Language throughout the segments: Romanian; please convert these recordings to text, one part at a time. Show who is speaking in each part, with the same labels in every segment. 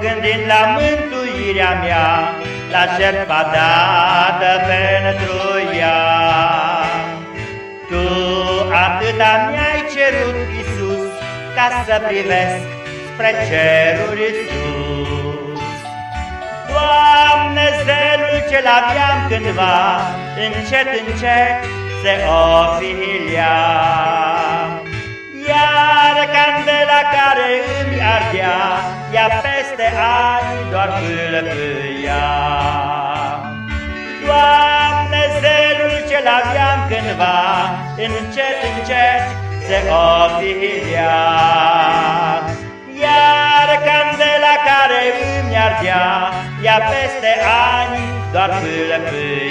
Speaker 1: gândind la mântuirea mea, la jertfa dată pentru ea. Tu atâta mi-ai cerut, Iisus, ca să privesc spre ceruri sus. Doamne, zelul ce-l aveam cândva, încet, încet se ofilia. Iar candela care îmi ardea, ea peste ani doar pâlpâia. Doamne, zelul ce-l aveam cândva, încet, încet se ofilia. Iar candela care îmi ardea, ea peste ani doar pâlpâia.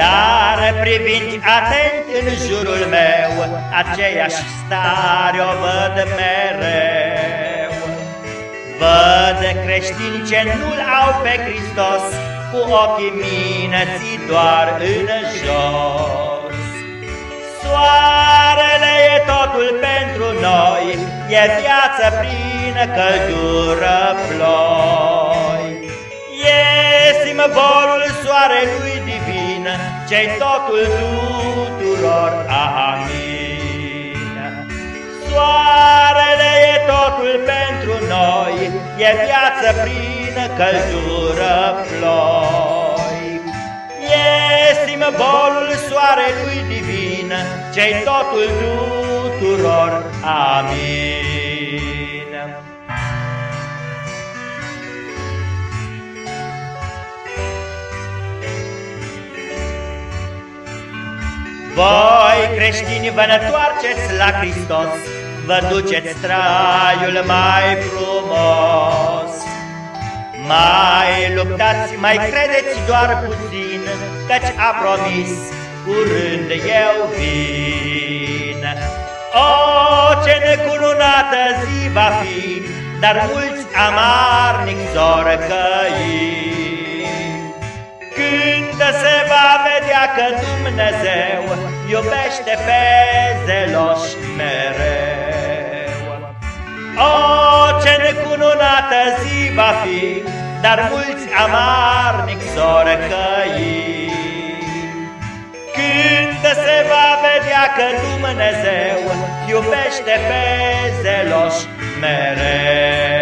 Speaker 1: Dar privind atent în jurul meu, aceeași stare o văd mereu. Văd creștini ce nu-L au pe Hristos, cu ochii minății doar în jos. Soarele e totul pentru noi, e viață plină căldură ploi. E simbolul soarelui divin, ce totul tuturor, amin. Soarele e totul pentru noi, e viață plină căldură ploi. E simbolul soarelui divin, ce totul tuturor, amin. Voi creștini vă întoarceți la Hristos, vă duceți traiul mai frumos. Mai luptați, mai credeți doar puțin, căci a promis, curând eu vin. O, ce necununată zi va fi, dar mulți amarnic zor căi. Când se va vedea că Dumnezeu iubește pe zeloși mereu. O, ce necununată zi va fi, dar mulți amarnic s-or căi. Când se va vedea că Dumnezeu iubește pe zeloși mereu.